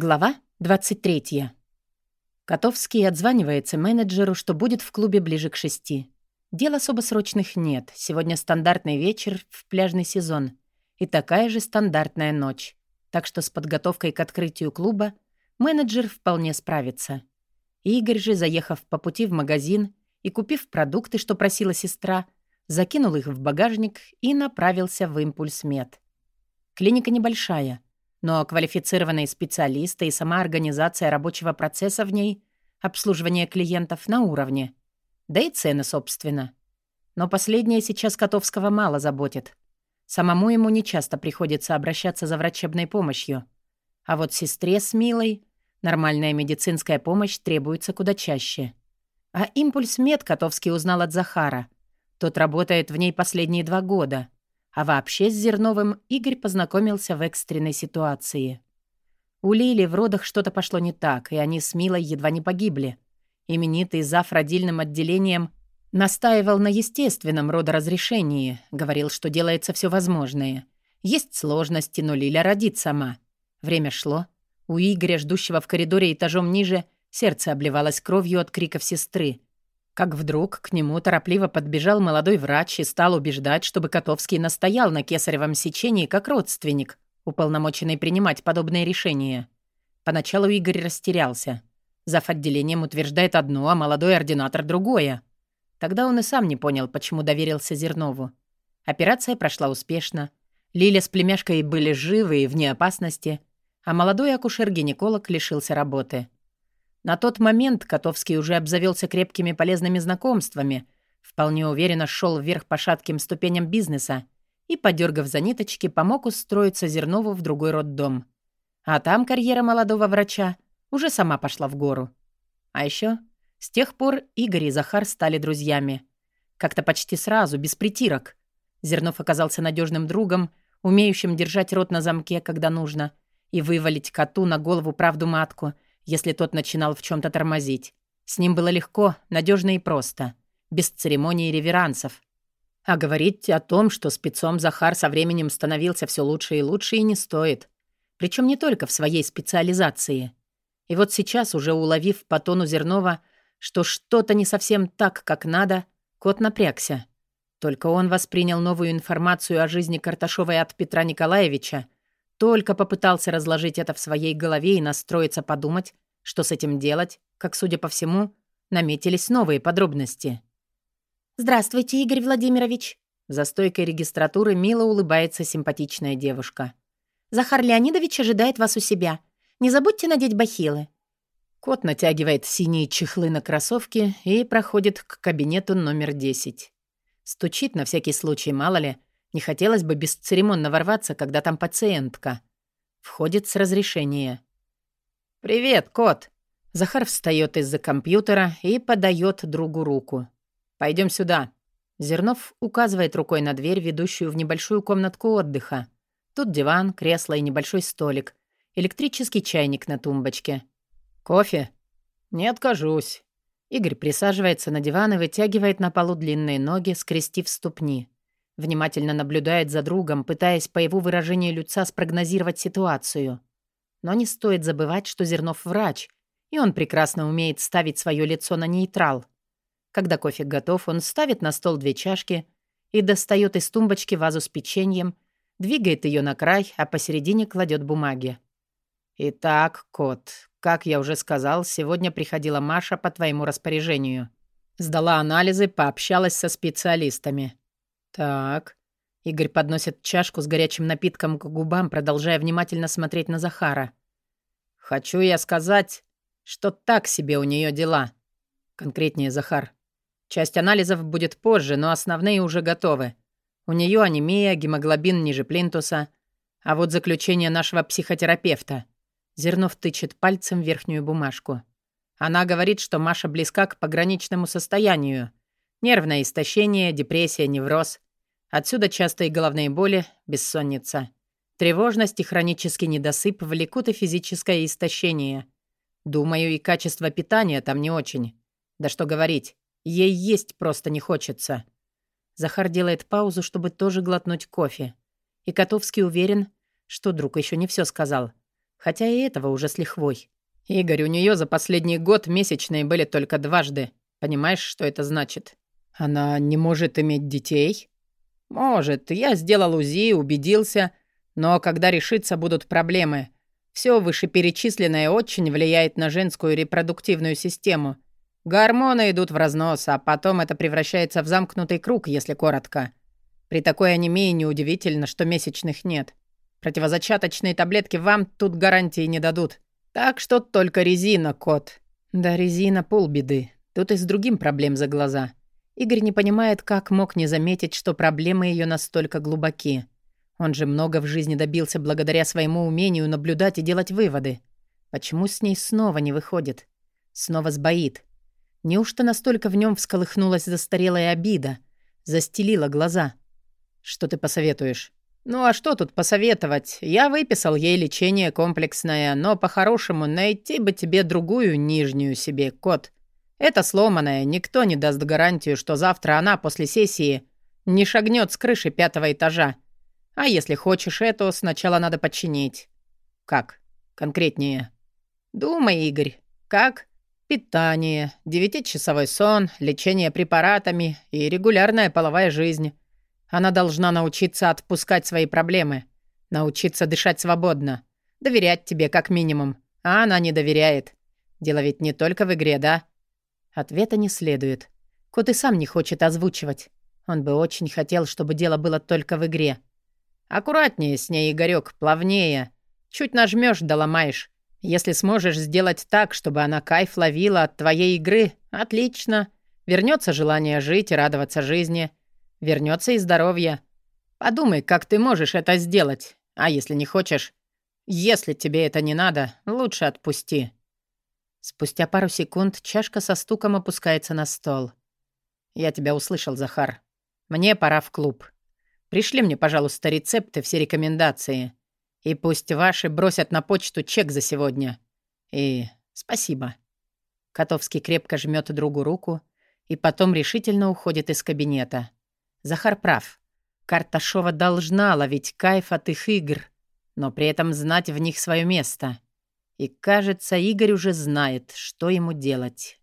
Глава 23. Котовский отзванивается менеджеру, что будет в клубе ближе к шести. Дел особо срочных нет. Сегодня стандартный вечер в пляжный сезон. И такая же стандартная ночь. Так что с подготовкой к открытию клуба менеджер вполне справится. Игорь же, заехав по пути в магазин и купив продукты, что просила сестра, закинул их в багажник и направился в «Импульс Мед». Клиника небольшая — но квалифицированные специалисты и сама организация рабочего процесса в ней, обслуживание клиентов на уровне. Да и цены, собственно. Но последнее сейчас Котовского мало заботит. Самому ему нечасто приходится обращаться за врачебной помощью. А вот сестре с Милой нормальная медицинская помощь требуется куда чаще. А импульс мед Котовский узнал от Захара. Тот работает в ней последние два года — а вообще с Зерновым Игорь познакомился в экстренной ситуации. У Лили в родах что-то пошло не так, и они с Милой едва не погибли. Именитый зав. родильным отделением настаивал на естественном родоразрешении, говорил, что делается все возможное. Есть сложности, но Лиля родит сама. Время шло. У Игоря, ждущего в коридоре этажом ниже, сердце обливалось кровью от криков сестры. Как вдруг к нему торопливо подбежал молодой врач и стал убеждать, чтобы Котовский настоял на кесаревом сечении как родственник, уполномоченный принимать подобные решения. Поначалу Игорь растерялся. Зав. отделением утверждает одно, а молодой ординатор другое. Тогда он и сам не понял, почему доверился Зернову. Операция прошла успешно. Лиля с племяшкой были живы и вне опасности, а молодой акушер-гинеколог лишился работы. На тот момент Котовский уже обзавелся крепкими полезными знакомствами, вполне уверенно шел вверх по шатким ступеням бизнеса и, подергав за ниточки, помог устроиться Зернову в другой роддом. А там карьера молодого врача уже сама пошла в гору. А еще с тех пор Игорь и Захар стали друзьями. Как-то почти сразу, без притирок. Зернов оказался надежным другом, умеющим держать рот на замке, когда нужно, и вывалить коту на голову правду матку — если тот начинал в чем то тормозить. С ним было легко, надежно и просто, без церемоний и реверансов. А говорить о том, что спецом Захар со временем становился все лучше и лучше, и не стоит. Причем не только в своей специализации. И вот сейчас, уже уловив по тону Зернова, что что-то не совсем так, как надо, кот напрягся. Только он воспринял новую информацию о жизни Карташовой от Петра Николаевича, только попытался разложить это в своей голове и настроиться подумать, что с этим делать, как, судя по всему, наметились новые подробности. «Здравствуйте, Игорь Владимирович!» За стойкой регистратуры мило улыбается симпатичная девушка. «Захар Леонидович ожидает вас у себя. Не забудьте надеть бахилы». Кот натягивает синие чехлы на кроссовки и проходит к кабинету номер 10. Стучит на всякий случай, мало ли, не хотелось бы бесцеремонно ворваться, когда там пациентка. Входит с разрешения. «Привет, кот!» Захар встает из-за компьютера и подает другу руку. Пойдем сюда». Зернов указывает рукой на дверь, ведущую в небольшую комнатку отдыха. Тут диван, кресло и небольшой столик. Электрический чайник на тумбочке. «Кофе?» «Не откажусь». Игорь присаживается на диван и вытягивает на полу длинные ноги, скрестив ступни. Внимательно наблюдает за другом, пытаясь по его выражению лица спрогнозировать ситуацию. Но не стоит забывать, что Зернов врач, и он прекрасно умеет ставить свое лицо на нейтрал. Когда кофе готов, он ставит на стол две чашки и достает из тумбочки вазу с печеньем, двигает ее на край, а посередине кладет бумаги. «Итак, кот, как я уже сказал, сегодня приходила Маша по твоему распоряжению. Сдала анализы, пообщалась со специалистами. «Так». Игорь подносит чашку с горячим напитком к губам, продолжая внимательно смотреть на Захара. «Хочу я сказать, что так себе у нее дела. Конкретнее, Захар. Часть анализов будет позже, но основные уже готовы. У нее анемия, гемоглобин ниже плинтуса. А вот заключение нашего психотерапевта. Зернов тычет пальцем верхнюю бумажку. Она говорит, что Маша близка к пограничному состоянию. Нервное истощение, депрессия, невроз. Отсюда частые головные боли, бессонница. Тревожность и хронический недосып влекут и физическое истощение. Думаю, и качество питания там не очень. Да что говорить, ей есть просто не хочется. Захар делает паузу, чтобы тоже глотнуть кофе. И Котовский уверен, что друг еще не все сказал. Хотя и этого уже с лихвой. Игорь, у нее за последний год месячные были только дважды. Понимаешь, что это значит? Она не может иметь детей? Может. Я сделал УЗИ, убедился. Но когда решиться будут проблемы. Все вышеперечисленное очень влияет на женскую репродуктивную систему. Гормоны идут в разнос, а потом это превращается в замкнутый круг, если коротко. При такой анемии неудивительно, что месячных нет. Противозачаточные таблетки вам тут гарантии не дадут. Так что только резина, кот. Да резина полбеды. Тут и с другим проблем за глаза. Игорь не понимает, как мог не заметить, что проблемы ее настолько глубоки. Он же много в жизни добился благодаря своему умению наблюдать и делать выводы. Почему с ней снова не выходит? Снова сбоит. Неужто настолько в нем всколыхнулась застарелая обида? Застелила глаза. Что ты посоветуешь? Ну а что тут посоветовать? Я выписал ей лечение комплексное, но по-хорошему найти бы тебе другую нижнюю себе, кот. Это сломанная, никто не даст гарантию, что завтра она после сессии не шагнет с крыши пятого этажа. А если хочешь это, сначала надо подчинить. Как? Конкретнее. Думай, Игорь. Как? Питание, девятичасовой сон, лечение препаратами и регулярная половая жизнь. Она должна научиться отпускать свои проблемы, научиться дышать свободно, доверять тебе как минимум, а она не доверяет. Дело ведь не только в игре, да? Ответа не следует. Кот и сам не хочет озвучивать. Он бы очень хотел, чтобы дело было только в игре. Аккуратнее с ней, Игорёк, плавнее. Чуть нажмешь, доломаешь. Если сможешь сделать так, чтобы она кайф ловила от твоей игры, отлично. Вернется желание жить и радоваться жизни. Вернется и здоровье. Подумай, как ты можешь это сделать. А если не хочешь? Если тебе это не надо, лучше отпусти. Спустя пару секунд чашка со стуком опускается на стол. Я тебя услышал, Захар. Мне пора в клуб. Пришли мне, пожалуйста, рецепты, все рекомендации. И пусть ваши бросят на почту чек за сегодня. И спасибо. Котовский крепко жмет другу руку и потом решительно уходит из кабинета. Захар прав. Карташова должна ловить кайф от их игр, но при этом знать в них свое место. И, кажется, Игорь уже знает, что ему делать.